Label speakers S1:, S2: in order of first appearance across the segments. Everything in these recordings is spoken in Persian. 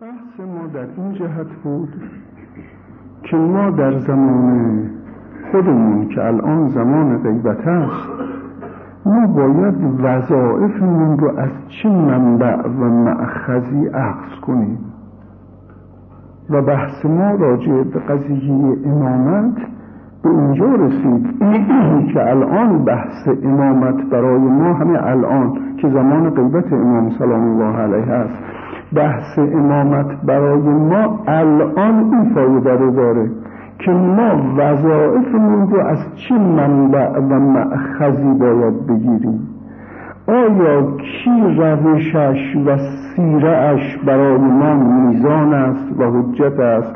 S1: بحث ما در این جهت بود که ما در زمان خودمون که الان زمان غیبت است ما باید وظائفمون رو از چه منبع و معخذی عقص کنیم؟ و بحث ما راجع به قضیه امامت به اینجا رسید که الان بحث امامت برای ما همه الان که زمان غیبت امام سلام الله علیه است. بحث امامت برای ما الان این فایده رو داره که ما وظائفمون رو از چه منبع و معخذی باید بگیریم؟ آیا کی روشش و سیرهش برای ما میزان است و حجت است؟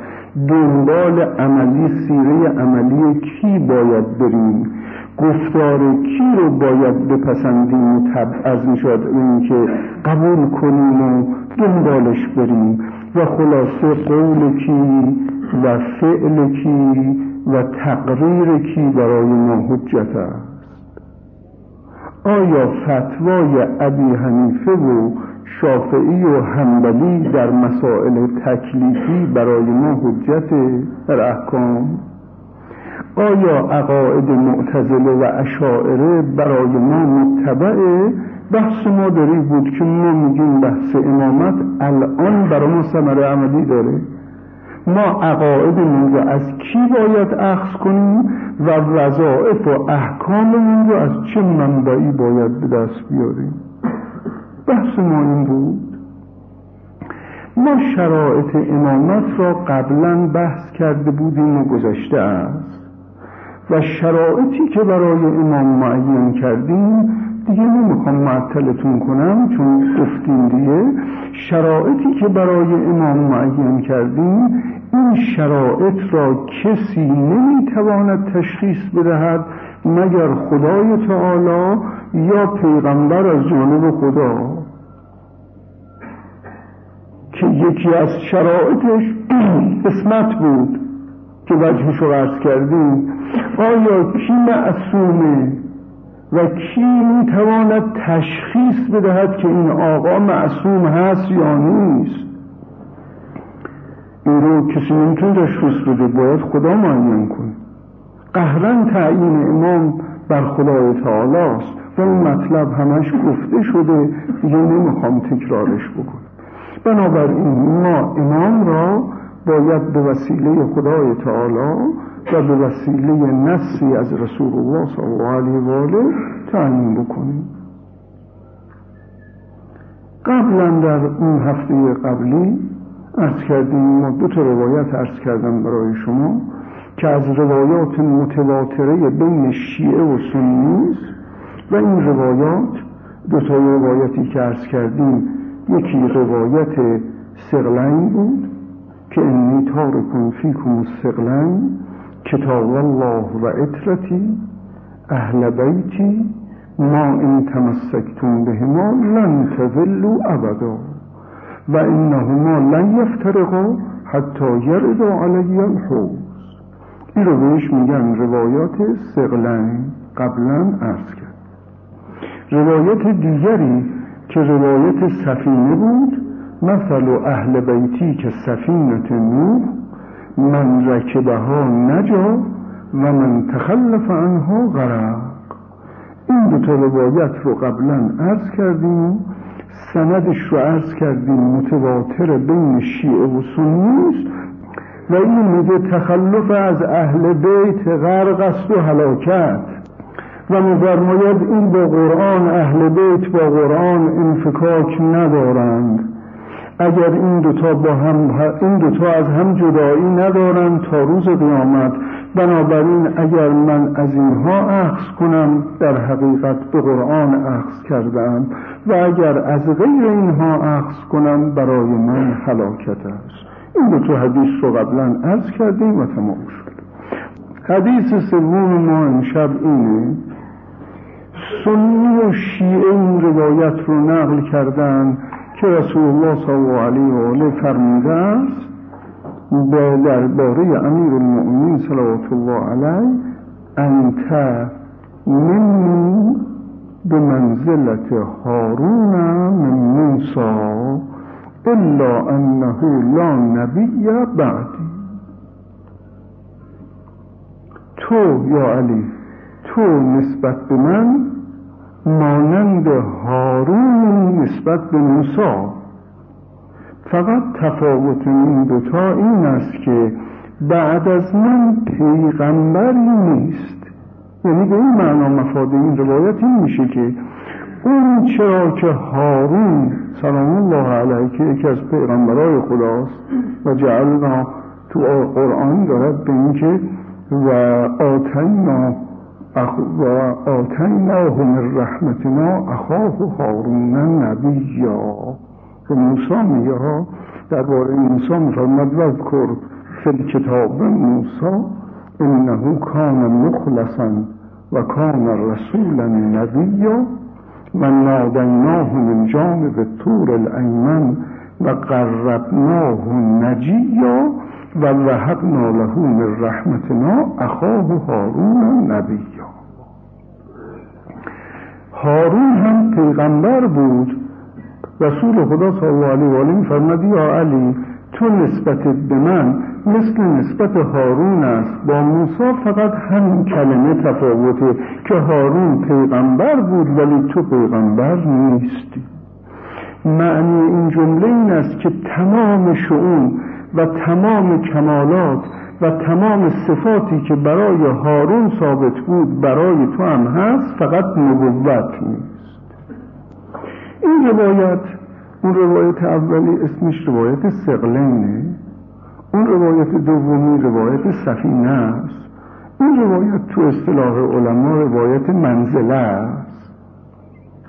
S1: دنبال عملی سیره عملی کی باید بریم؟ گفتار کی رو باید بپسندیم؟ و از می‌شد این که قبول کنیم و دنبالش بریم و خلاصه قول کی و فعل کی و تقریر کی برای ما حجت است؟ آیا فتوای ابی حنیفه و شافعی و حنبلی در مسائل تکلیفی برای ما حجت در احکام؟ آیا عقاعد معتزله و اشاعره برای ما متبعه بحث ما داری بود که ما میگیم بحث امامت الان برای ما ثمره عملی داره. ما عقاعدمون رو از کی باید اخذ کنیم و وظائف و احکاممون رو از چه منبعی باید به دست بیاریم؟ بحث ما این بود. ما شرایط امامت را قبلا بحث کرده بودیم و گذشته است. و شرایطی که برای امام معین کردیم دیگه نمی‌خوام معطلتون کنم چون گفتیم دیگه. شرایطی که برای امام معین کردیم این شرایط را کسی نمی‌تواند تشخیص بدهد مگر خدای تعالی یا پیغمبر از جانب خدا. که یکی از شرایطش اسمت بود که وجهش رو عرض کردیم. آیا کی معصومه و کی می‌تواند تشخیص بدهد که این آقا معصوم هست یا نیست؟ این رو کسی نمی‌تونه تشخیص بده باید خدا معین کنه. قهرن تعیین امام بر خدای تعالی است و این مطلب همش گفته شده دیگه نمی‌خوام تکرارش بکنم. بنابراین ما امام را باید به وسیله خدای تعالی و به وسیله نصی از رسول الله صلی الله علیه و آله تعیین بکنیم. قبلا در اون هفته قبلی ارز کردیم ما دو تا روایت ارز کردم برای شما که از روایات متواتره بین شیعه و سنی و این روایات دو تا روایتی که ارز کردیم یکی روایت سقلین بود که انی تارکن فیکم سقلین کتاب الله و اطرتی اهل بیتی ما این تمسکتون بهما لن تذلوا ابدا. و انهما لن یفترقا حتی یردا علی الحوز این رو بهش میگن روایات سقلین قبلا عرض کرد. روایت دیگری که روایت سفینه بود مثل اهل بیتی که سفینت نوح من رکبها نجا و من تخلف عنها غرق. این دو تا روایت رو قبلا عرض کردیم سندش رو عرض کردیم متواتر بین شیعه و سنی و این میگه تخلف از اهل بیت غرق است و هلاکت. و مفرماید این با قرآن اهل بیت با قرآن انفکاک ندارند. اگر این دوتا با هم این دوتا از هم جدایی ندارند تا روز قیامت. بنابراین اگر من از اینها اخذ کنم در حقیقت به قرآن اخذ کردم و اگر از غیر اینها اخذ کنم برای من حلاکت است. این دو تا حدیث رو قبلا عرض کردیم و تمام شد. حدیث سوم ما امشب اینه سنی و شیعه این روایت رو نقل کردن که رسول الله صلی الله علیه و آله فرموده است درباره امیر المؤمنین صلوات الله علیه انت منی به منزلت هارون من موسا الا انه لا نبی بعدی. تو یا علی تو نسبت به من مانند هارون نسبت به موسی. فقط تفاوت این دوتا این است که بعد از من پیغمبری نیست. یعنی به این معنا مفاد این روایت این میشه که اون چرا که هارون سلام الله علیه که یکی از پیغمبرای خداست و جعلنا تو قرآن دارد به اینکه و آتینا و آتیناه من رحمتنا اخاه هارون نبیا به موسی میگه ها درباره موسی میفرماد وذکر فی الکتاب موسی انه کان مخلصا و کان رسولا نبیا و نادیناه من جانب طور الایمن و قربناه نجیا و وهبنا له من رحمتنا اخاه هارون نبیا هارون هم پیغمبر بود. رسول خدا صلی الله علیه و آله فرمود یا علی تو نسبت به من مثل نسبت هارون است. با موسی فقط همین کلمه تفاوته که هارون پیغمبر بود ولی تو پیغمبر نیستی. معنی این جمله این است که تمام شعون و تمام کمالات و تمام صفاتی که برای هارون ثابت بود برای تو هم هست فقط نبوت نیست. این روایت اون روایت اولی اسمش روایت سقلینه. اون روایت دومی روایت سفینه است. این روایت تو اصطلاح علما روایت منزله است.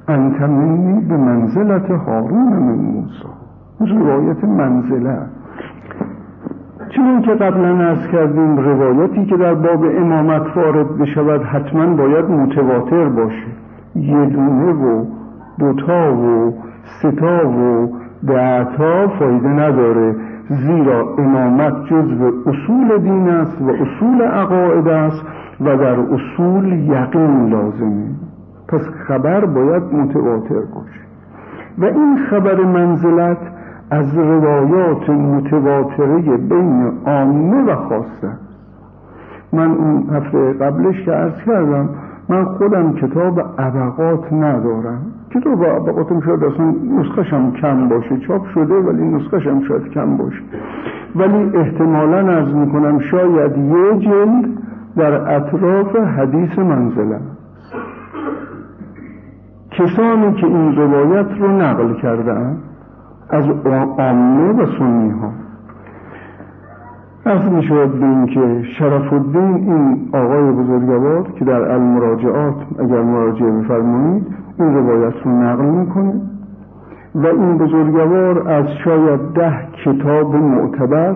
S1: انت منی به منزلت هارون من موسی. روایت منزله چون که قبلا ارز کردیم روایتی که در باب امامت وارد بشود حتما باید متواتر باشه. یه دونه و دوتا و ستا و دهتا فایده نداره. زیرا امامت جزو اصول دین است و اصول عقاید است و در اصول یقین لازمه. پس خبر باید متواتر باشه. و این خبر منزلت از روایات متواتره بین عامه و خاصه. من اون هفته قبلش که ارز کردم من خودم کتاب عبقات ندارم. کتاب عبقاتم شاید اصلا نسخش هم کم باشه چاپ شده ولی نسخش هم شاید کم باشه. ولی احتمالا ارز می‌کنم شاید یه جلد در اطراف حدیث منزله. کسانی که این روایت رو نقل کردن از عامه و سنی ها از می شود بین که شرف الدین این آقای بزرگوار که در المراجعات اگر مراجعه بفرمایید این روایت رو نقل می‌کنه و این بزرگوار از شاید ده کتاب معتبر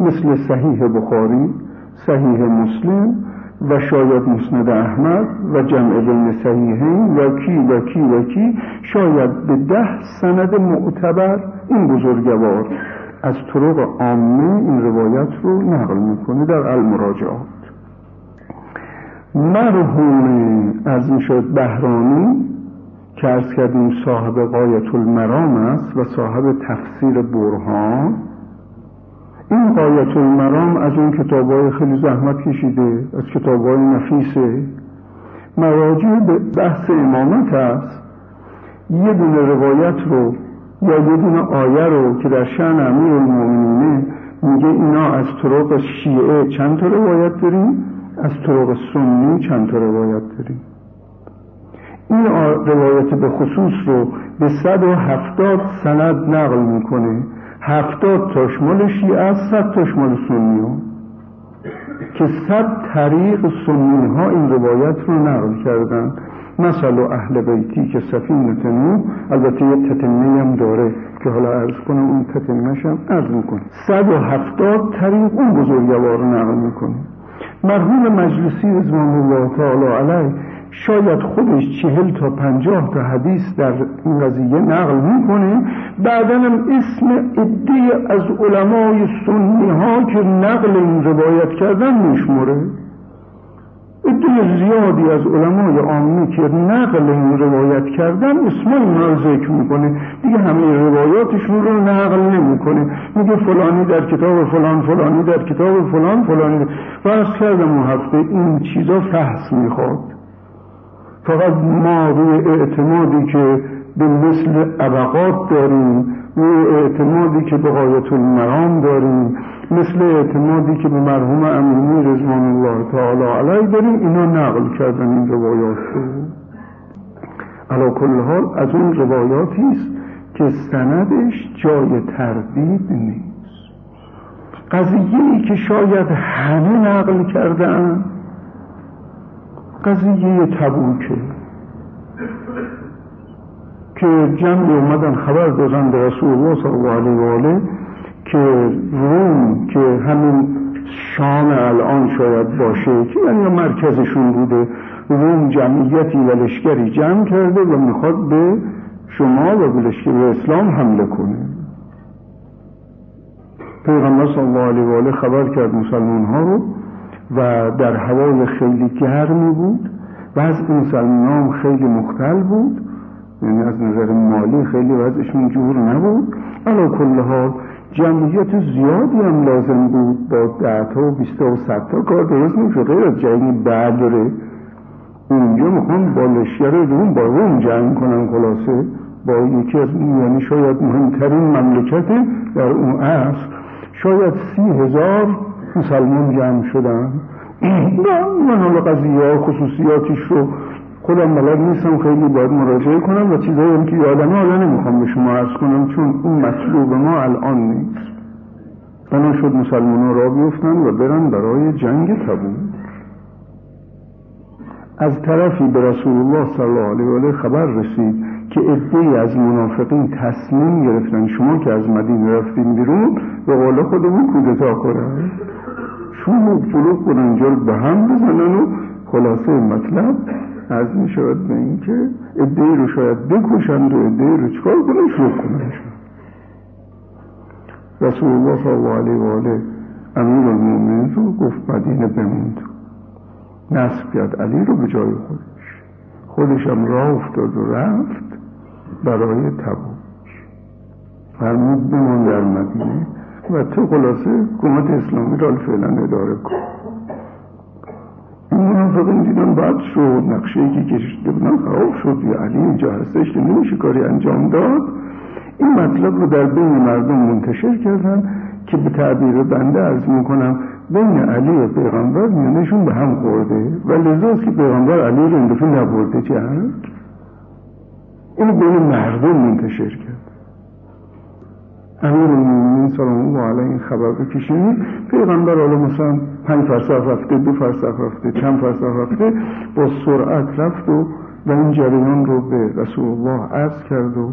S1: مثل صحیح بخاری صحیح مسلم و شاید مسند احمد و جمع بین صحیحین و کی و کی و کی شاید به ده سند معتبر. این بزرگوار از طرق عامه این روایت رو نقل می‌کنه در المراجعات. مرحوم از شد بهرانی که ارز کردیم صاحب قایت المرام است و صاحب تفسیر برهان این قایت المرام از اون کتاب های خیلی زحمت کشیده از کتاب های نفیسه. مراجع به بحث امامت است. یه دونه روایت رو یا یه دونه آیه رو که در شن امیر المومنینه میگه اینا از طرق شیعه چند تا روایت داریم؟ از طرق سنی چند تا روایت داریم. این روایت به خصوص رو به صد و هفتاد سند نقل می‌کنه. هفتاد تاش مال شیعه است صد تاش مال سنی ها. که صد طریق سنی ها این روایت رو نقل کردن. مثلا اهل بیتی که سفینت نو البته یه تتمه هم داره که حالا ارز کنم اون تتمهش هم ارز می‌کنه صد و هفتاد طریق اون بزرگوار نقل می‌کنه. مرحوم مجلسی رضوان الله تعالی علیه شاید خودش چهل تا پنجاه تا حدیث در این قضیه نقل می‌کنه. بعدا هم اسم عده از علمای سنی ها که نقل این روایت کردن میشموره عده زیادی از علمای عامی که نقل این روایت کردن اسمای اونا ذکر می‌کنه. دیگه همه روایاتشون رو نقل نمی‌کنه. میگه فلانی در کتاب فلان فلانی در کتاب فلان فلانی و از کردم اون هفته این چیزا فحص می‌خواد. فقط ما روی اعتمادی که به مثل عبقات داریم روی اعتمادی که به قایت المرام داریم مثل اعتمادی که به مرحوم امینی رضوان الله تعالی علیه داریم اینا نقل کردن این روایات رو. علا کل حال از اون روایاتی است که سندش جای تردید نیست. قضیه ای که شاید همه نقل کردن قضیه تبوکه. که جمعی اومدن خبر دادن به رسول الله صلی الله علیه و آله که روم که همین شام الان شاید باشه که یعنی مرکزشون بوده روم جمعیتی و لشکری جمع کرده و می‌خواد به شما و به اسلام حمله کنه. پیغمبر صلی الله علیه و آله خبر کرد مسلمان ها رو. و در هوای خیلی گرمی بود و از مسلمان خیلی مختل بود یعنی از نظر مالی خیلی وضعشون جور نبود. علا کل حال جمعیت زیادی هم لازم بود با ده تا و بیست و ست تا کار درست نمیشه غیر از جنگ بدره اونجا می‌خوان با لشکر روم با روم جنگ کنن خلاصه. با یکی از یعنی شاید مهمترین مملکت در اون عصر شاید سی هزار مسلمان جمع شدن. من حالا قضیه خصوصیاتیش رو خودم بلد نیستم خیلی باید مراجعه کنم و چیزایی هم که یادم حالا نمی‌خوام به شما عرض کنم چون اون مطلوب ما الان نیست. بنا شد مسلمان را بیفتن و برن برای جنگ تبوک. از طرفی به رسول الله صلی الله علیه و خبر رسید که عده از منافقین تصمیم گرفتن شما که از مدینه رفتین بیرون به قول خودمون کودتا کنن. شما جلو کنن به هم بزنن و خلاصه مطلب از می شود به اینکه ادهی رو شاید بکشند و ادهی رو چکار کنن؟ شروع کنن رسول الله صلی الله علیه و آله امیر المومنین رو گفت مدینه بموند. نصب کرد علی رو به جای خودش. خودش هم راه افتاد و رفت برای تبوک. فرمود بمان در مدینه. و تو خلاصه حکومت اسلامی را فعلا اداره کن. این منافقین دیدن بعد شد. نقشه ای که کشیده بودن خراب شد. یا علی اینجا هستش که نمیشه کاری انجام داد. این مطلب رو در بین مردم منتشر کردن که به تعبیر بنده ارز می‌کنم بین علی و پیغمبر میانشون به هم خورده. و لذاست که پیغمبر علی رو این دفعه نبرده جنگ. اینو بین مردم منتشر کرد. امیر المومنین سلام الله علیه این خبر رو کشید پیغمبر حالا مثلا پنج فرسخ رفته دو فرسخ رفته چند فرسخ رفته با سرعت رفت و و این جریان رو به رسول الله عرض کرد و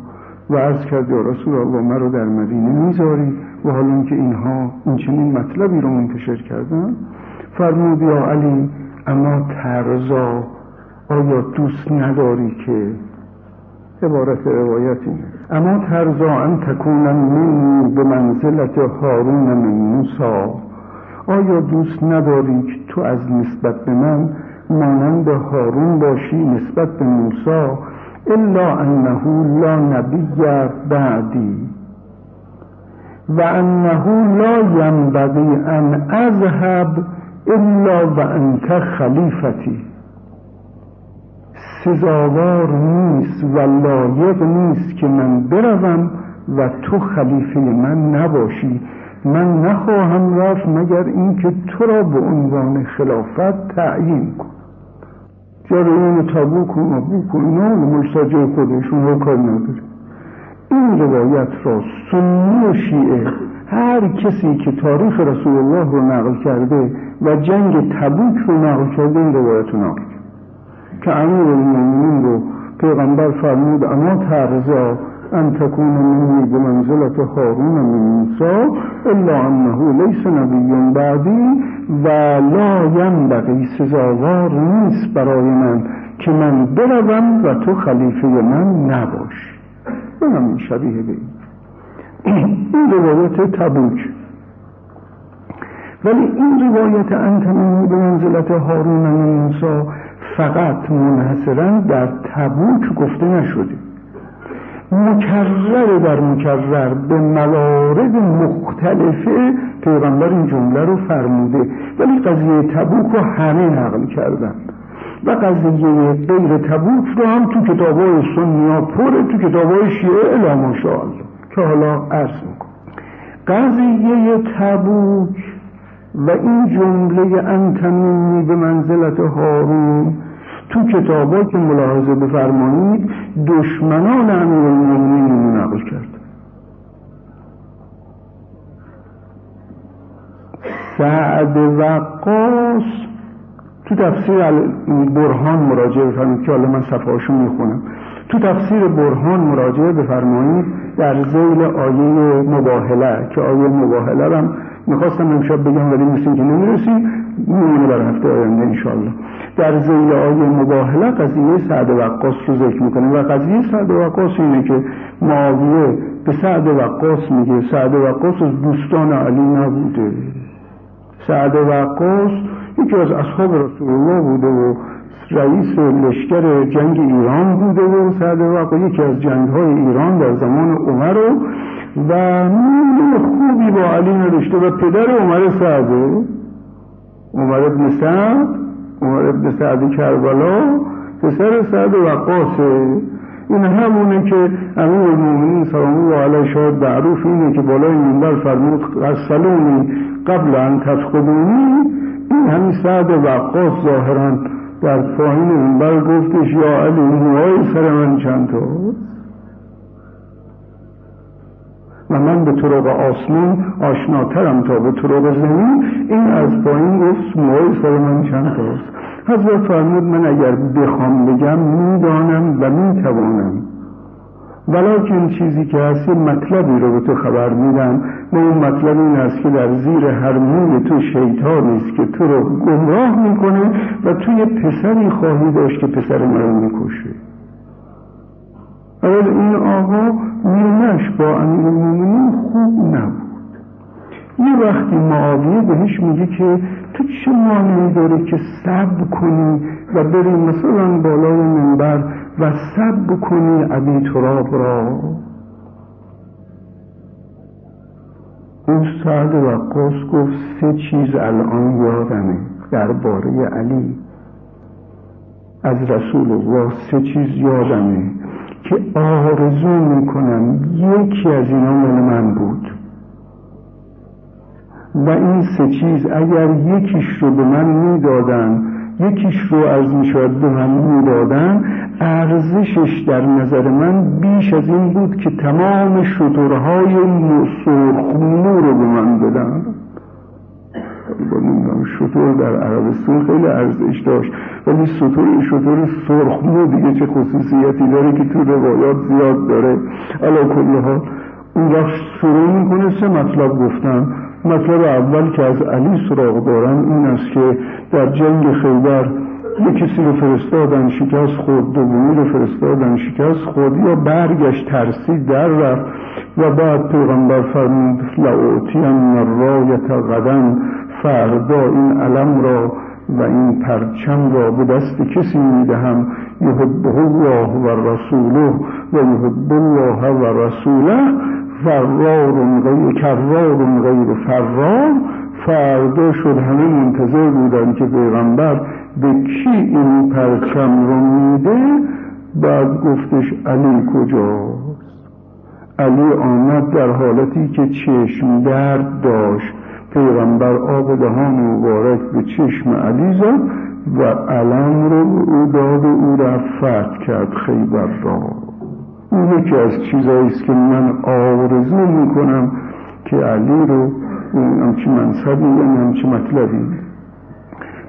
S1: و عرض کرد یا رسول الله مرا در مدینه می‌ذاری و حالا که اینها این چنین مطلبی رو منتشر کردن؟ فرمود یا علی اما ترزا آیا دوست نداری که عبارت روایتی اما ترزا ان تکونن منی به منزلت هارون من موسا آیا دوست نداری که تو از نسبت به من مانند هارون باشی نسبت به موسا الا انه لا نبی بعدی. و انه لا ینبغی ان اذهب الا و انت خلیفتی. سزاوار نیست و لایق نیست که من بروم و تو خلیفه من نباشی. من نخواهم رفت مگر اینکه تو را به عنوان خلافت تعیین کن جریان تبوک و مبوک و اینا ملسجه خودشون رو کار نداره. این روایت را سنی و شیعه هر کسی که تاریخ رسول الله رو نقل کرده و جنگ تبوک رو نقل کرده این روایت رو نقل که امیر المومنین رو پیغمبر فرمود اما ترزا ان تکون منی به منزلت هارون من الا انه لیس نبی بعدی و لا ینبغی سزاوار نیست برای من که من بروم و تو خلیفه من نباش این شبیه به این. این روایت تبوک. ولی این روایت انتمینی به منزلت هارون موسی فقط منحصرا در تبوک گفته نشده مکرر در مکرر به موارد مختلفه پیغمبر این جمله رو فرموده. ولی قضیه تبوک رو همه نقل کردن. و قضیه غیر تبوک رو هم تو کتابای سنیا پره تو کتابای شیعه الا که حالا عرض میکن قضیه تبوک و این جمله انتمینی به منزلت هارون تو کتابا که ملاحظه بفرمایید دشمنان امیرالمومنین نقل کرد. سعد وقاص تو تفسیر برهان مراجعه بفرمایید که حالا من صفحاشو می‌خونم. تو تفسیر برهان مراجعه بفرمایید در زیل آیه مباهله که آیه مباهله هم می‌خواستم امشب بگم ولی مثل که نمی‌رسی میمونه بر هفته آینده انشالله در زیل آیه مباهله قضیه سعد وقاص رو ذکر می‌کنه و قضیه سعد وقاص اینه که معاویه به سعد وقاص میگه سعد وقاص از دوستان علی نبوده. سعد وقاص یکی از اصحاب رسول الله بوده و رئیس لشکر جنگ ایران بوده و سعد وقاص یکی از جنگ های ایران در زمان عمر و نور خوبی با علی نداشته و پدر عمر سعده عمر ابن سعد عمر ابن سعد کربلا پسر سعد وقاسه این همونه که امیر المومنین سلام الله علیه شاید معروف اینه که بالای منبر فرمود از سلونی قبل ان تفقدونی. این همین سعد وقاس ظاهرا در پایین منبر گفتش یا علی موهای سر من چند تا؟ و من به طرق آسمان آشناترم تا به طرق زمین. این از پایین گفت موهای سر من چند تاست حضرت فرمود من اگر بخوام بگم می‌دانم و می‌توانم. ولیکن چیزی که هست مطلبی رو به تو خبر میدم. و اون مطلب این است که در زیر هر موی تو شیطانی است که تو رو گمراه می‌کنه و تو یه پسری خواهی داشت که پسر رو می‌کشه. اول این آقا میرنش با امیر المومنین خوب نبود. یه وقتی معاویه بهش میگه که تو چه مانعی داره که سب کنی و بری مثلا بالای منبر و سب کنی ابی تراب را؟ اون سعد وقاص گفت سه چیز الان یادمه درباره علی. از رسول الله سه چیز یادمه که آرزو می‌کنم یکی از اینا مال من بود. و این سه چیز اگر یکیش رو به من می‌دادن یکیش رو از می‌شد به من می‌دادن ارزشش در نظر من بیش از این بود که تمام شطورهای سرخمو رو به من بدن. شطور در عربستان خیلی ارزش داشت. ولی شطور شطور سرخمو دیگه چه خصوصیتی داره که تو روایات زیاد داره. علا کلها اون وقت شروع می‌کنه سه مطلب گفتن. مطلب اول که از علی سراغ دارن این است که در جنگ خیبر کسی رو فرستادن شکست خود دومی رو فرستادن شکست خود یا برگشت ترسید در رفت. و بعد پیغمبر فرمود لعوتیم رایت قدم فردا این علم را و این پرچم را به دست کسی می‌دهم. یحبه الله و رسوله و یحب الله و رسوله فرار غیر کرار غیر فرار. فردا شد همه منتظر بودن که پیغمبر به کی این پرچم رو میده؟ بعد گفتش علی کجاست؟ علی آمد در حالتی که چشم درد داشت. پیغمبر آب دهان مبارک به چشم علی زد و علم رو او داد او را کرد خیبر را. این یکی از چیزایی است که من آرزو می‌کنم که علی رو همچی منصبی یعنی همچی مطلبی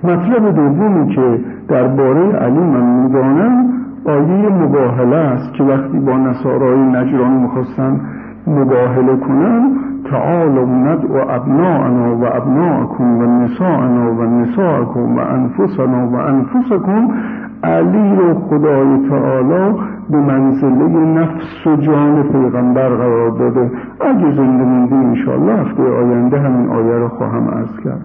S1: مطلب دومی که درباره علی من می‌دانم آیه مباهله است که وقتی با نصارای نجران می‌خواستن مباهله کنن تعالوا ندعو ابناءنا و ابناءکم و نساءنا و نساءکم و انفسنا و انفسکم علی رو خدای تعالی به منزله نفس و جان پیغمبر قرار داده. اگه زنده مونده انشاءالله هفته آینده همین آیه رو خواهم ارز کرد.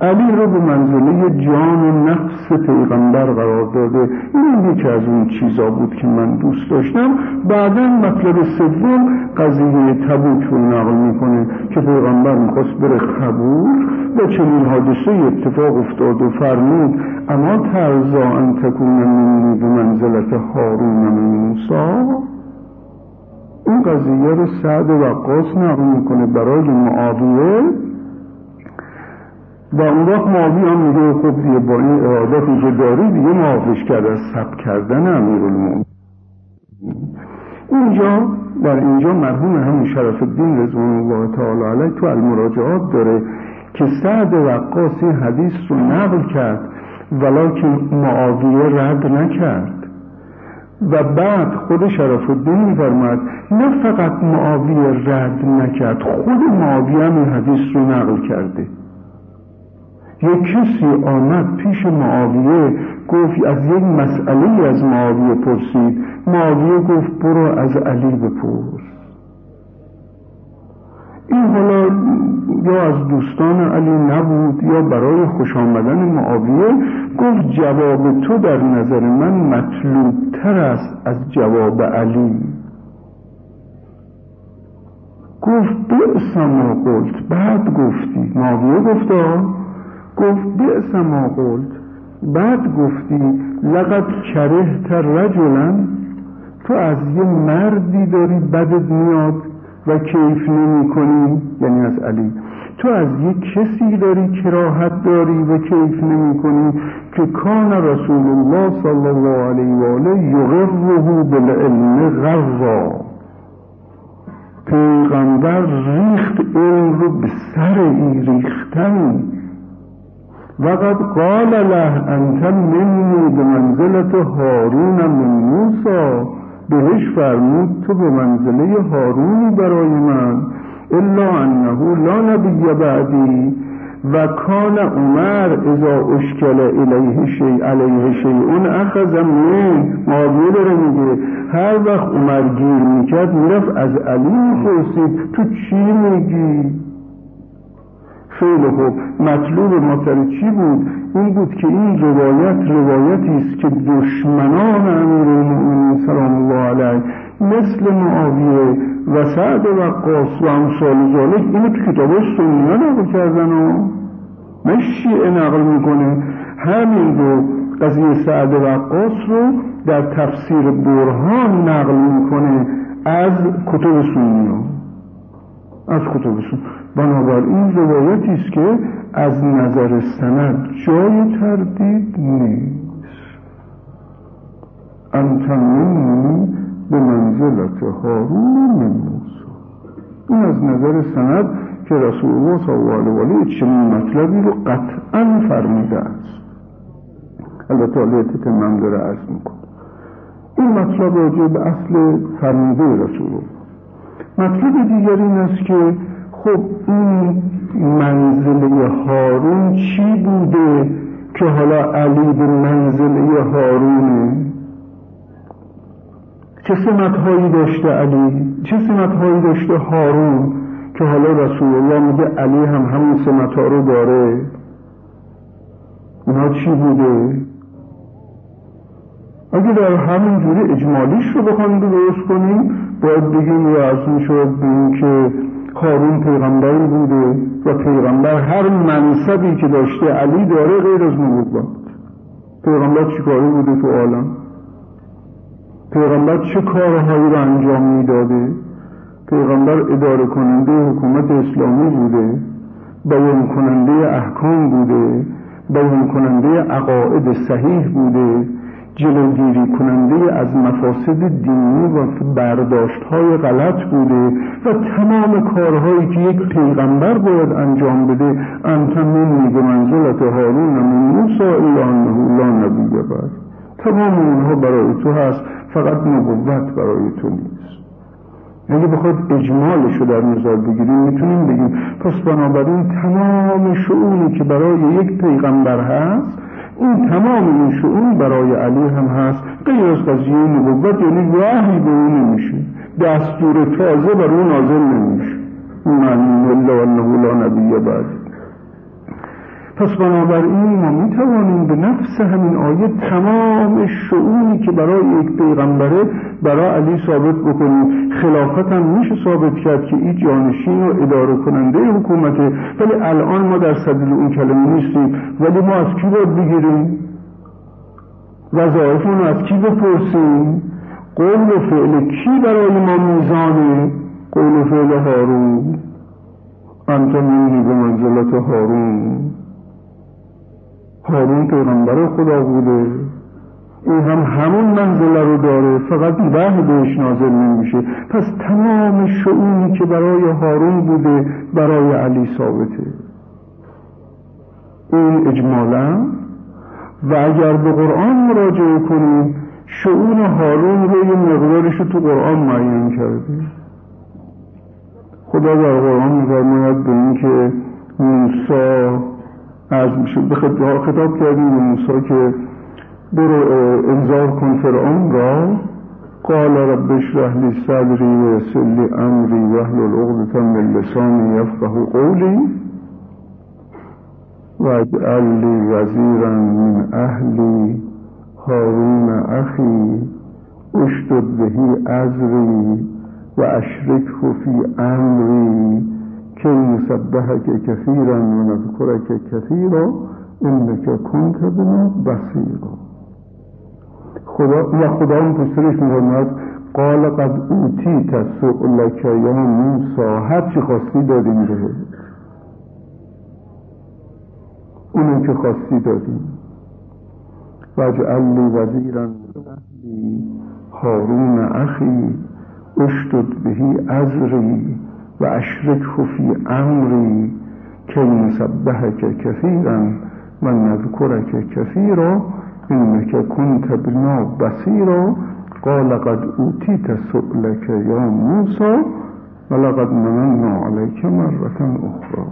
S1: علی رو به منزله جان و نفس پیغمبر قرار داده. این یکی از اون چیزا بود که من دوست داشتم. بعدا مطلب سوم قضیه تبوک رو نقل می‌کنه که پیغمبر می‌خواست بره قبول. و چنین حادثه اتفاق افتاد و فرمود اما ترزا ان تکون منی به منزلت هارون من موسا این قضیه رو سعد وقاص نقل می‌کنه برای معاویه. و اون وقت معاوی هم میگه خب دیگه با این ارادتی که داری دیگه معافش کرد از سب کردن امیر اینجا در اینجا مرحوم همین شرف الدین رضوان الله تعالی علیه تو المراجعات داره که سعد وقاص این حدیث رو نقل کرد ولیکن معاویه رد نکرد. و بعد خود شرف الدین میفرماد نه فقط معاویه رد نکرد خود معاویه هم این حدیث رو نقل کرده. یک کسی آمد پیش معاویه گفت از یک مسئله از معاویه پرسید. معاویه گفت برو از علی بپرس. این حالا یا از دوستان علی نبود یا برای خوش آمدن معاویه گفت جواب تو در نظر من مطلوب تر است از جواب علی. گفت بئس ما قلت. بعد گفتی. معاویه گفتا گفت بئس ما قلت. بعد گفتی لقد کرهت رجلا. تو از یه مردی داری بدت میاد و کیف نمی کنی؟ یعنی از علی. تو از یک کسی داری کراهت داری و کیف نمی کنی که کان رسول الله صلی الله علیه و آله یغره بالعلم غرا. پیغمبر ریخت علم رو به سر ای ریختن. وقد قال له انت منی به منزلت هارون من موسا بهش فرمود تو به منزله هارونی برای من الا انه لا نبی بعدی و کان عمر اذا اشکل الیه شیء علیه شیء اخذ من معاویه داره میگه. هر وقت عمر گیر می‌کرد می‌رفت از علی می‌پرسید تو چی میگی؟ خیلی خوب مطلوب ما سر چی بود؟ این بود که این روایت روایتی است که دشمنان امیرالمؤمنین سلام الله علیه مثل معاویه و سعد وقاص و امثال ذالک اینو تو کتاب سنیه نقل کردن و نه شیعه نقل می‌کنه. همین رو قضیه سعد وقاص رو در تفسیر برهان نقل می‌کنه از کتب سنیه از سنیه بنابراین روایتی است که از نظر سند جای تردید نیست. انت به منزلت هارون من این از نظر سند که رسول الله صلی الله علیه و چنین مطلبی رو قطعا فرموده است. البته حالا تمام داره عرض می‌کنه این مطلب راجع به اصل فرموده رسول الله. مطلب دیگری این است که خب این منزله هارون چی بوده که حالا علی به منزله هارونه؟ چه سمت هایی داشته علی؟ چه سمت هایی داشته هارون که حالا رسول الله میگه علی هم همون سمت ها رو داره؟ اونا چی بوده؟ اگه در همین جوری اجمالیش رو بخوایم درست کنیم باید بگیم و از می‌شد به این که هارون پیغمبری بوده و پیغمبر هر منصبی که داشته علی داره غیر از نبوت پیغمبر چی کاری بوده تو عالم؟ پیغمبر چه کارهایی رو انجام می‌داده؟ پیغمبر اداره کننده حکومت اسلامی بوده بیان کننده احکام بوده بیان کننده عقاید صحیح بوده جلوگیری کننده از مفاسد دینی و برداشت های غلط بوده و تمام کارهایی که یک پیغمبر باید انجام بده انت منی به منزلت هارون من موسا الا انه لا نبی بر تمام اونها برای تو هست فقط نبوت برای تو نیست. اگه بخواد اجمالش رو در نظر بگیریم می‌تونیم بگیم پس بنابراین تمام شعونی که برای یک پیغمبر هست این تمام این شعون برای علی هم هست. غیر از قضیه نبوت یعنی وحی به اون نمیشه. دستور تازه بر اون نازل نمیشه. معنی الله انه لا نبی بعد. پس بنابراین ما می توانیم به نفس همین آیه تمام شعونی که برای یک پیغمبره برای علی ثابت بکنیم. خلافت هم میشه ثابت کرد که این جانشین و اداره کننده حکومته ولی الان ما در صدل اون کلمه نیستیم. ولی ما از کی باید بگیریم؟ وظایف از کی بپرسیم؟ قول و فعل کی برای ما میزانه؟ قول و فعل هارون. انت میدی به منزلت هارون. هارون پیغمبر خدا بوده. این هم همون منزله رو داره فقط وحی بهش نازل نمیشه. پس تمام شعونی که برای هارون بوده برای علی ثابته. این اجمالا. و اگر به قرآن مراجعه کنیم شعون هارون رو یه مقدارش تو قرآن معین کرده. خدا در قرآن میفرماید به این که موسی از میشه به خطاب کردیم به موسی که برو انذار کن فرعون را. قال رب اشرح لی صدری و یسر لی امری واحلل عقدة من لسانی یفقه قولی واجعل لی وزیرا من اهلی هارون اخی اشتد بهی ازری و اشرکه فی کی نسبحک کثیرا و نذکرک کثیرا انک کنت بنا بصیرا خدا و خدا اون پسرش میفرماید قال قد اوتیت سؤلک یا موسا هر چی خواستی دادیم بهت. اونو که خواستی دادیم. واجعل لی وزیرا هارون اخی اشتد بهی ازری و اشرکه فی امری که نسبحک کثیرا و نذکرک کثیرا انك كنت بنا بصيرا قال قد اوتیت سؤلك یا موسى ولقد مننا عليك مرة اخرى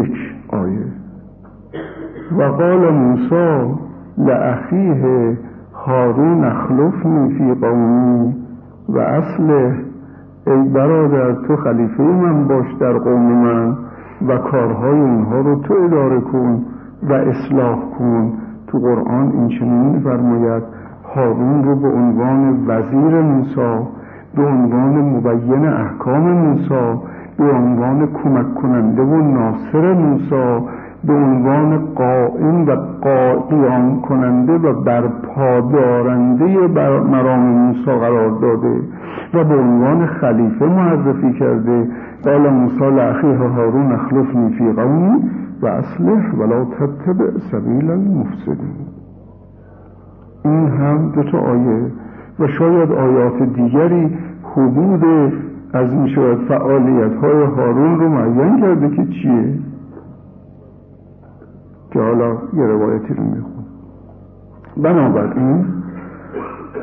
S1: یک آیه. و قال موسى لأخیه هارون اخلفنی فی قومی و اصله ای برادر تو خلیفه من باش در قوم من و کارهای اونها رو تو اداره کن و اصلاح کن. تو قرآن این چنین میفرماید هارون رو به عنوان وزیر موسی به عنوان مبین احکام موسی به عنوان کمک کننده و ناصر موسی به عنوان قائم و قیام کننده و برپادارنده بر مرام موسی قرار داده و به عنوان خلیفه معرفی کرده قال موسی لاخیه هارون اخلفنی فی قومی و اصلح ولا تتبع سبیل المفسدین. این هم دو تا آیه و شاید آیات دیگری حدود از شاید فعالیت های هارون رو معین کرده که چیه؟ که حالا یه روایتی رو میخون بنابراین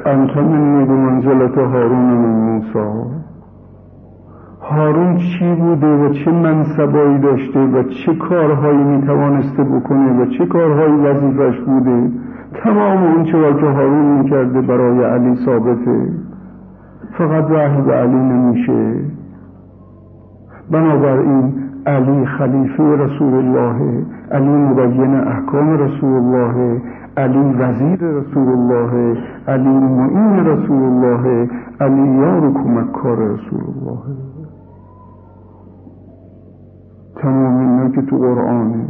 S1: انت منی به منزلت هارون من موسی. هارون چی بوده و چه منصبایی داشته و چه کارهایی می‌توانسته بکنه و چه کارهایی وظیفش بوده؟ تمام اون چه که هارون می‌کرده برای علی ثابته. فقط وحی به علی نمیشه. بنابراین علی خلیفه رسول الله علی مبین احکام رسول الله علی وزیر رسول الله علی معین رسول الله علی یار و کمککار رسول الله. تمام اینا که تو قرآنه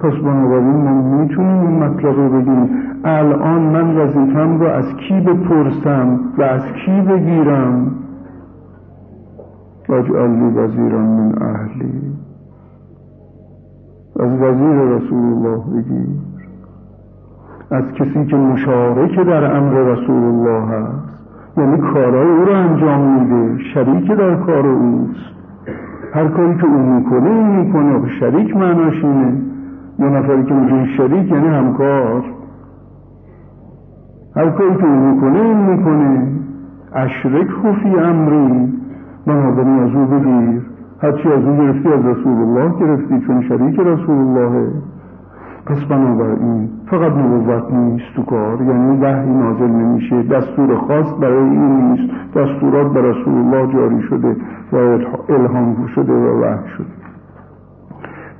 S1: پس بنابراین ما می‌تونیم این مطلب رو بگیم. الان من وظیفم رو از کی بپرسم و از کی بگیرم؟ واجعل لی من اهلی. از وزیر رسول الله بگیر. از کسی که مشارک در امر رسول الله هست یعنی کارهای او رو انجام میده شریک در کار اوست. هر کاری که او می‌کنه این می‌کنه. شریک معناش اینه. یه نفری که میگه شریک یعنی همکار. هر کاری که او می‌کنه این می‌کنه. اشرک فی امری. بنابراین از او بگیر. هرچی از اون گرفتی از رسول الله گرفتی چون شریک رسول الله پس بنابراین فقط نبوت نیست تو کار. یعنی وحی نازل نمیشه دستور خاص برای این نیست. دستورات به رسول الله جاری شده و الهام شده و وحی شده.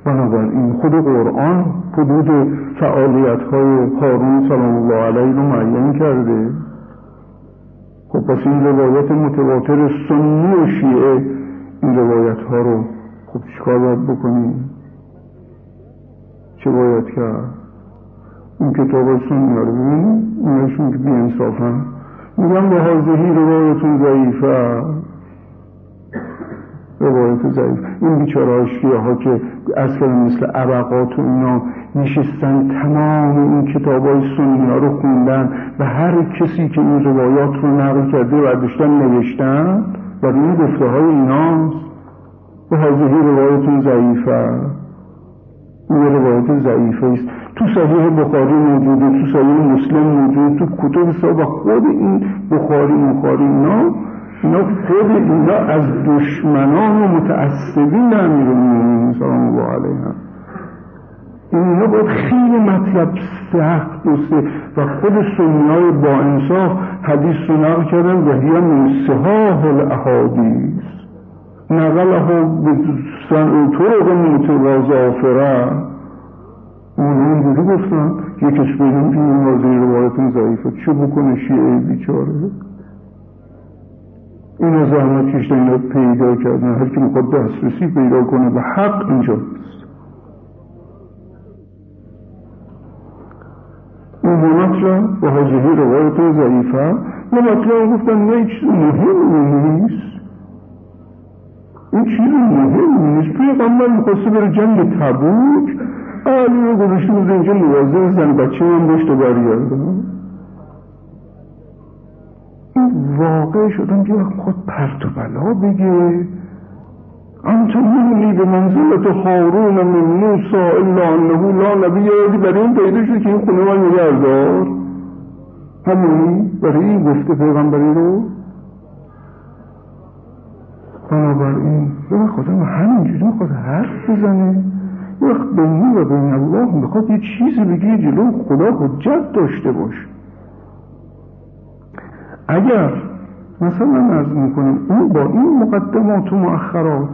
S1: بنابراین خود قرآن حدود فعالیت های هارون سلام الله علیه رو معین کرده. خب پس این روایت متواتر سنی و شیعه این روایت ها رو خب چیکار باید بکنیم؟ چه باید کرد؟ اون کتاب سنی رو ببینیم؟ اونشون که بی انصافن میگم به حاضهی روایتون ضعیفه. روایت ضعیف. این بیچاره ها که از مثل عبقات و اینا نشستن تمام این کتاب های سنی ها رو خوندن و هر کسی که این روایات رو نقل کرده و داشتن نوشتن و این گفته های ایناست و حاضری روایتون ضعیفه. این روایت ضعیفه است. تو صحیح بخاری موجوده تو صحیح مسلم موجود تو کتب و خود این بخاری مخاری اینا اینا خود اینا از دشمنان و متعصبین امیر المؤمنین سلام الله علیهم. اینا باید خیلی مطلب سخت و و خود سنی با انصاف حدیث رو نقل کردن و هی من صحاح الاحادیث نقلها به طرق متوازافره اون اینجوری گفتن. یکیش بگیم این واضحی روایتون ضعیفه. چه بکنه شیعه بیچاره؟ این زحمت کشتن اینا پیدا کردن هر کی می‌خواد دسترسی پیدا کنه و حق اینجاست اون مطلب و حاضری روایت ضعیفه. یه مطلب گفتن نه چیز مهم نیست. این چیز مهم نیست. پیغمبر می‌خواسته بره جنگ تبوک. علی رو گذاشته بود اینجا موازه زن بچه من داشته برگردم واقع شدم که خود پرت و بلا بگه انت مولی به منزلت هارون من موسا الا انه لا نبی یادی. برای این پیدا شد که این خونه من نگردار همین برای این گفته پیغمبری رو. بنابراین به خودم همینجوری می‌خواد حرف بزنه. وقت بینی و بین الله می‌خواد یه چیزی بگه جلو. خدا حجت داشته باشه اگر مثلا از می‌کنم اون با این مقدمات و مؤخرات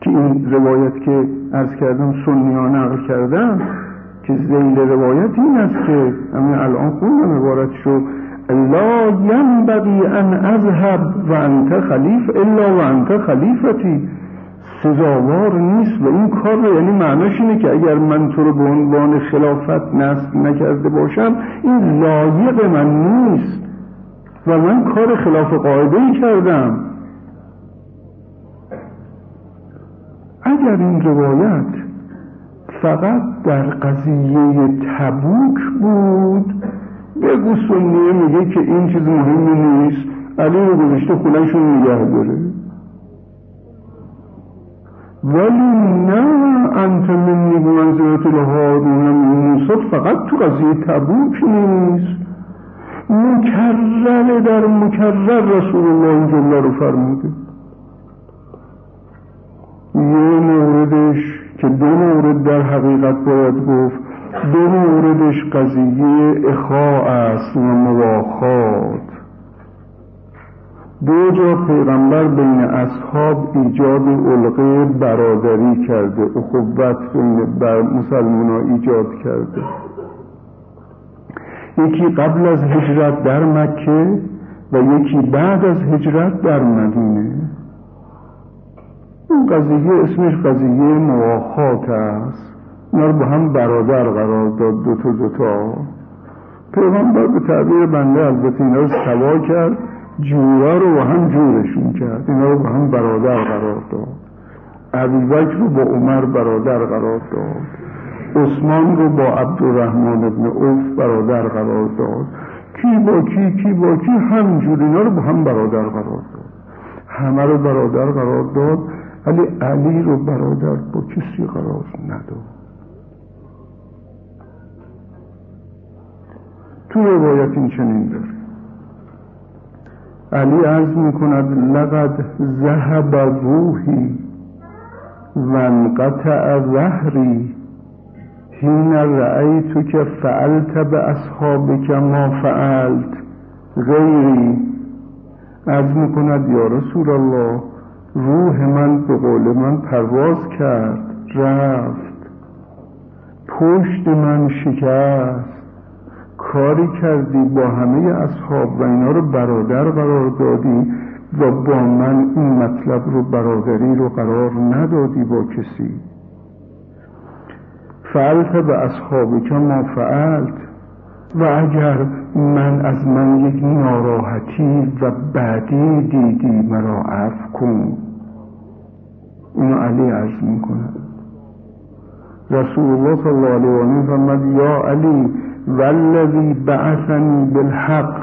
S1: که این روایت که از کردم سنی ها نقل کردن که زیل روایت این است که همین الان خوندم عبارت شو لا ینبغی ان اذهب و انت خلیف الا و انت خلیفتی. سزاوار نیست و این کار رو یعنی معناش اینه که اگر من تو رو به عنوان خلافت نصب نکرده باشم این لایق من نیست. و من کار خلاف قاعده ای کردم. اگر این روایت فقط در قضیه تبوک بود بگو سنیه میگه که این چیز مهمی نیست. علی رو گذاشته خونهشون نگه داره. ولی نه انت منی بمنزلت الهارون من فقط تو قضیه تبوک نیست. مکرر در مکرر رسول الله این جمله رو فرموده. یه موردش که دو مورد در حقیقت باید گفت. دو موردش قضیه اخا است و مواخات. دو جا پیغمبر بین اصحاب ایجاد علقه برادری کرده اخوت بین مسلمان ها ایجاد کرده. یکی قبل از هجرت در مکه و یکی بعد از هجرت در مدینه. اون قضیه اسمش قضیه مواخات است. اینا با هم برادر قرار داد دوتا دوتا پیغمبر به تعبیر بنده البته اینا رو سوا کرد جورا رو با هم جورشون کرد. اینا رو با هم برادر قرار داد. عبیبک رو با عمر برادر قرار داد. عثمان رو با عبدالرحمن ابن عوف برادر قرار داد. کی با کی کی با کی؟ همجور اینا رو با هم برادر قرار داد. همه رو برادر قرار داد. ولی علی رو برادر با کسی قرار نداد. تو روایت این چنین داره. علی عرض می کند لقد ذهب روحی وانقطع ظهری حین رأیتو که فعلت به اصحابک ما فعلت. غیری. از می‌کند یا رسول الله روح من به قول من پرواز کرد رفت. پشت من شکست. کاری کردی با همه اصحاب و اینا رو برادر قرار دادی و با من این مطلب رو برادری رو قرار ندادی با کسی. فعلت به اصحابی که ما فعلت. و اگر من از من یک ناراحتی و بعدی دیدی مرا عفو کن. اینو علی عرض می‌کنه رسول الله صلی الله علیه و آله فرمود یا علی والذی بعثنی بالحق.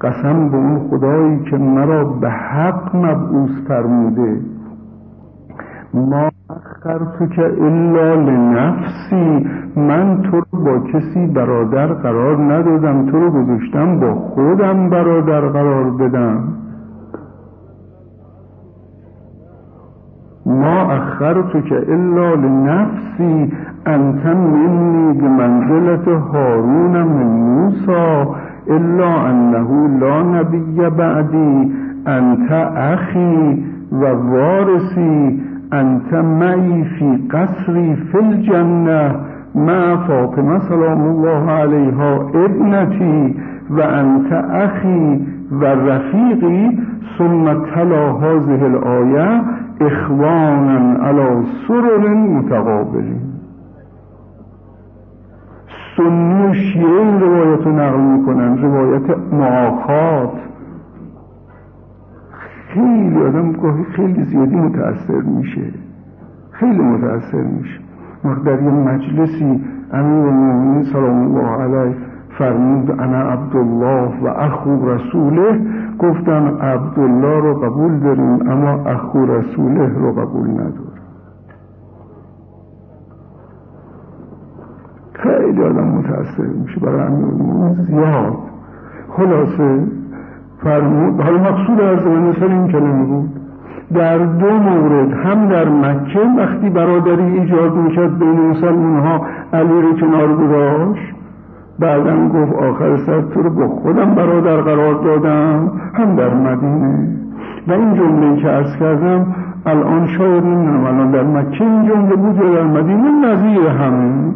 S1: قسم به اون خدایی که مرا به حق مبعوث فرموده. ما تو که الا لنفسی من تو رو با کسی برادر قرار ندادم تو رو گذاشتم با خودم برادر قرار بدم. ما تو که الا لنفسی انت منی به منزلت هارون من موسا الا انه لا نبی بعدی انت اخی و وارسی انت معی فی قصری فی الجنه مع فاطمه سلام الله علیها ابنتی و انت اخی و رفیقی. ثم تلا هذه الآیه اخوانا علی سرر متقابلین. سنی و شیعه این روایت رو نقل می‌کنن. روایت معاخات خیلی آدم گاهی خیلی زیادی متاثر میشه. خیلی متاثر میشه. وقت در یه مجلسی امیر المؤمنین سلام الله علیه فرمود انا عبدالله و اخو رسوله. گفتم عبدالله رو قبول داریم اما اخو رسوله رو قبول نداریم. خیلی آدم متاثر میشه برای امیر زیاد. خلاصه فرمود حالا مقصود از من این کلمه بود در دو مورد هم در مکه وقتی برادری ایجاد می‌شد بین مسلمان ها علی رو کنار گذاشت. بعدا گفت آخر سر تو رو با خودم برادر قرار دادم هم در مدینه. و این جمله که ارز کردم الان شاید نمی‌دونم الان در مکه این جمله بود یا در مدینه؟ نظیر همه.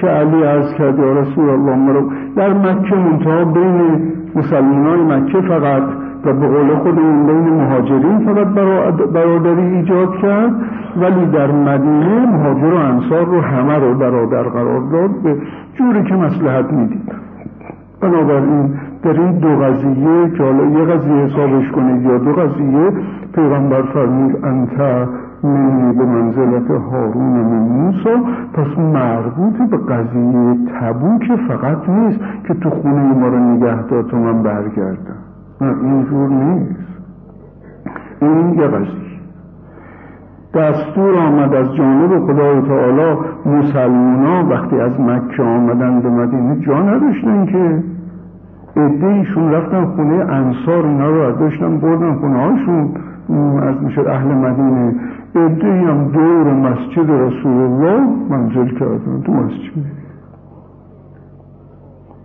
S1: که علی عرض کرد یا رسول الله مرو در مکه منتها بین مسلمانان مکه فقط و به قول خودمون بین مهاجرین فقط برادری ایجاد کرد ولی در مدینه مهاجر و انصار رو همه رو برادر قرار داد به جوری که مسلحت می‌دید. بنابراین در این دو قضیه که حالا یه قضیه حسابش کنید یا دو قضیه پیغمبر فرمود انت منی به منزلت هارون من موسا پس مربوط به قضیه تبوک فقط نیست که تو خونه ما رو نگه داد تو من برگردم. نه اینجور نیست. این یه قضیه. دستور آمد از جانب خدای تعالی مسلمان وقتی از مکه آمدن به مدینه جا نداشتن که. عده ایشون رفتن خونه انصار اینا رو داشتن بردن خونه هاشون از می‌شد اهل مدینه. عده هم دور مسجد رسول الله منزل کردن تو مسجد.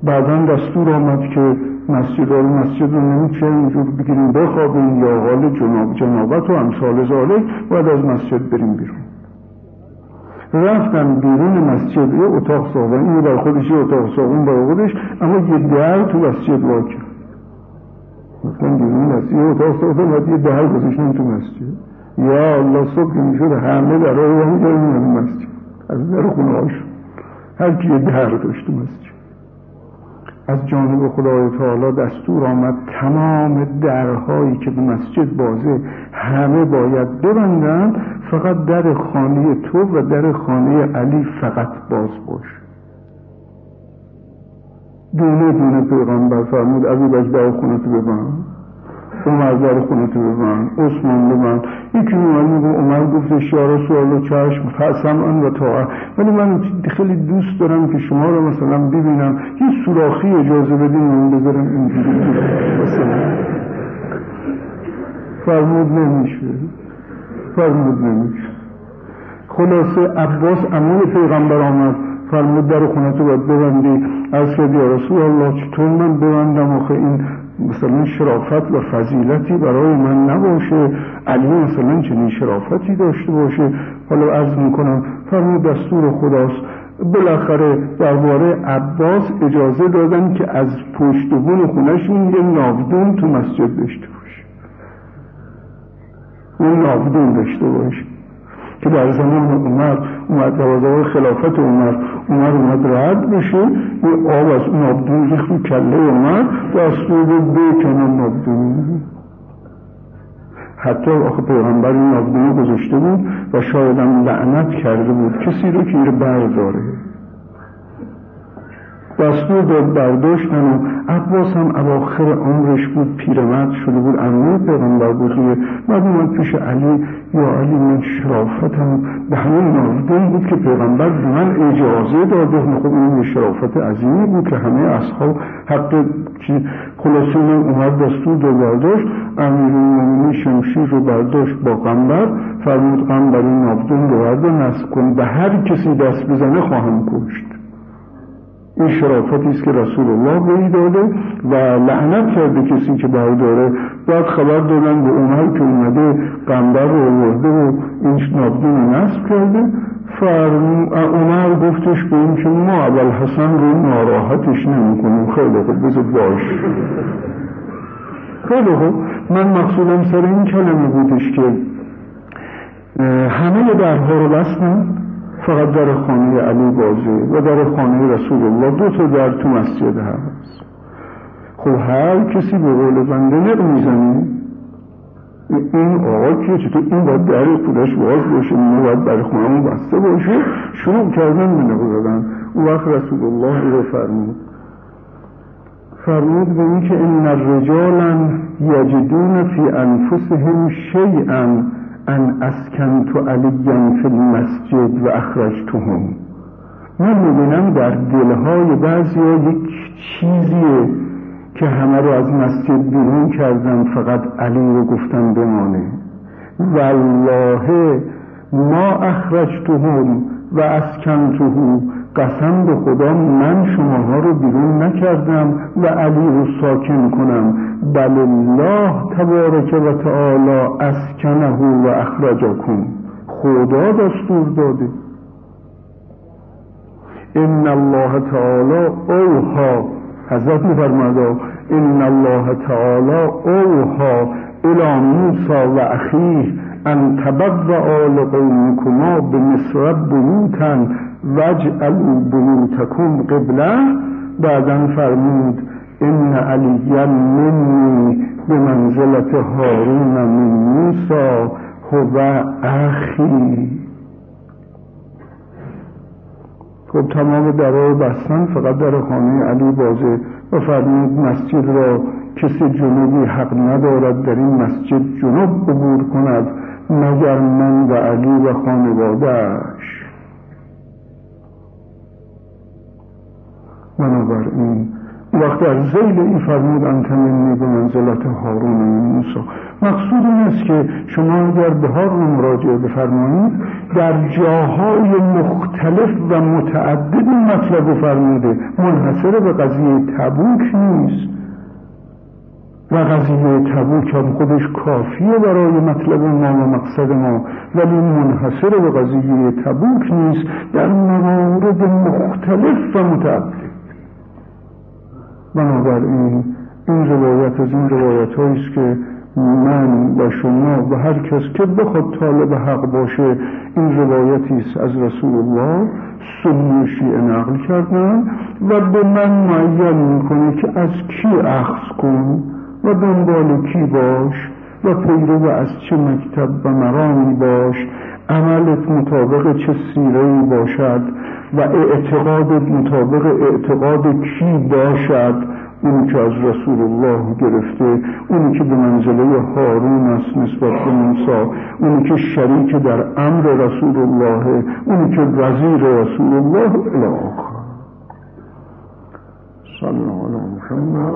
S1: بعدا دستور آمد که مسجد رو مسجد رو نمیشه اینجور بگیریم بخوابیم یا حال جناب جنابت و امثال ذالک باید از مسجد بریم بیرون. رفتن بیرون مسجد یه اتاق ساختن این در خودش یه اتاق ساختن برای خودش اما یه در تو مسجد واکر رفتن بیرون مسجد یه اتاق ساختن و یه در گذاشتن تو مسجد. یا الله صبح می‌شد همه در همون مسجد. از در خونه هاشون هر کی در داشت مسجد. از جانب خدای تعالی دستور آمد تمام درهایی که به مسجد بازه همه باید ببندن فقط در خانه تو و در خانه علی فقط باز باش. دونه دونه پیغمبر فرمود ابی بک در خونه تو ببند عمر در خونه تو ببند عثمان ببند. یکی اومد میگو عمر گفتش یا رسول الله چشم سمعا و طاعه ولی من خیلی دوست دارم که شما رو مثلا ببینم یه سوراخی اجازه بدین من بذارم اینجوری. فرمود نمیشه. فرمود نمیشه. خلاصه عباس امون پیغمبر آمد. فرمود در خونه تو باید ببندی. از یا رسول الله چطور من ببندم آخه؟ این مثلا شرافت و فضیلتی برای من نباشه. علی مثلا چنین شرافتی داشته باشه. حالا عرض می‌کنم فرمود دستور خداست. بالاخره درباره عباس اجازه دادن که از پشت بون خونشون یه ناودون تو مسجد داشته باشه. اون ناودون داشته باشه. که در زمان عمر اومد دوازده خلافت عمر عمر اومد رد بشه یه آب از اون آبدون ریخت کله عمر دستور بود بکنن آبدون. حتی آخه پیغمبر این آبدون گذاشته بود و شایدم لعنت کرده بود. کسی رو که این برداره. دستور داد برداشتن و عباس هم اواخر عمرش بود پیرمرد شده بود امیر پیغمبر بود. بعد اومد پیش علی یا علی من شرافتم. به همین ناردن بود که پیغمبر به من اجازه داده. خب این شرافت عظیمی بود که همه اصحاب حق خلاصه من اومد دستور داد برداشت. امیر شمشیر رو برداشت با قنبر. فرمود قنبر این ناودون رو برده نصب کن. به هر کسی دست بزنه خواهم کشت. این شرافتی است که رسول الله به داده و لعنت کرده کسی که برداره بعد خبر دادن به اونهایی که اومده قنبر رو آورده و این نابدون رو نصب کرده. عمر گفتش به این که ما اول حسن رو ناراحتش نمی کنیم خیلی خوب بذار باش. خیلی خوب. من مقصودم سر این کلمه بودش که همه درها رو بستن فقط در خانه علی بازه و در خانه رسول الله. دو تا در تو مسجد هست. خب هر کسی به قول بنده نق این آقا که چطور این باید در خودش باز باشه؟ این باید در خونه بسته باشه؟ شروع کردن به نق زدن. اون وقت رسول الله رو فرمود. فرمود به این که این رجالا یجدون فی انفسهم شیئا. ان اسکنت علیان فی المسجد و اخرجتهم من می‌بینم در دلهای بعضی یک چیزیه که همه رو از مسجد بیرون کردم فقط علی رو گفتم بمانه. والله ما اخرجتهم و اسکنتهم. قسم به خدا من شماها رو بیرون نکردم و علی رو ساکن کنم. بل الله تبارک و تعالی اسکنه و اخرجکم. خدا دستور داده. ان الله تعالی اوها. حضرت میفرماده ان الله تعالی اوها الى موسی و اخیه ان تبوعا لقومکما به مصر بیوتا وجعلوا بیوتکم قبله. بعدا فرمود ان علی منی به منزلت هارون من موسا هو اخی خب تمام درها بستن فقط در خانه علی بازه. و فرمود مسجد را کسی جنوبی حق ندارد در این مسجد جنوب عبور کند مگر من و علی و خانوادهش بنابراین وقت از زیل این فرمود انت منی به منزلت هارون و موسی. مقصود این است که شما اگر به هارون مراجعه بفرمایید در جاهای مختلف و متعدد این مطلب فرموده. منحصر به قضیه تبوک نیست. و قضیه تبوک هم خودش کافیه برای مطلب ما و مقصد ما. ولی منحصر به قضیه تبوک نیست در موارد مختلف و متعدد. بنابراین این روایت از این روایت است که من و شما و هر کس که بخواد طالب حق باشه این روایتی است از رسول الله سنی شیعه نقل کردن و به من معین می‌کنه که از کی اخذ کن و دنبال کی باش؟ و پیرو از چه مکتب و مرامی باش عملت مطابق چه سیره باشد و اعتقادت مطابق اعتقاد کی باشد اونی که از رسول الله گرفته اونی که به منزله هارون است نسبت به موسی اونی که شریک در امر رسول الله اونی که وزیر رسول الله الی آخر. صلی الله علیه محمد.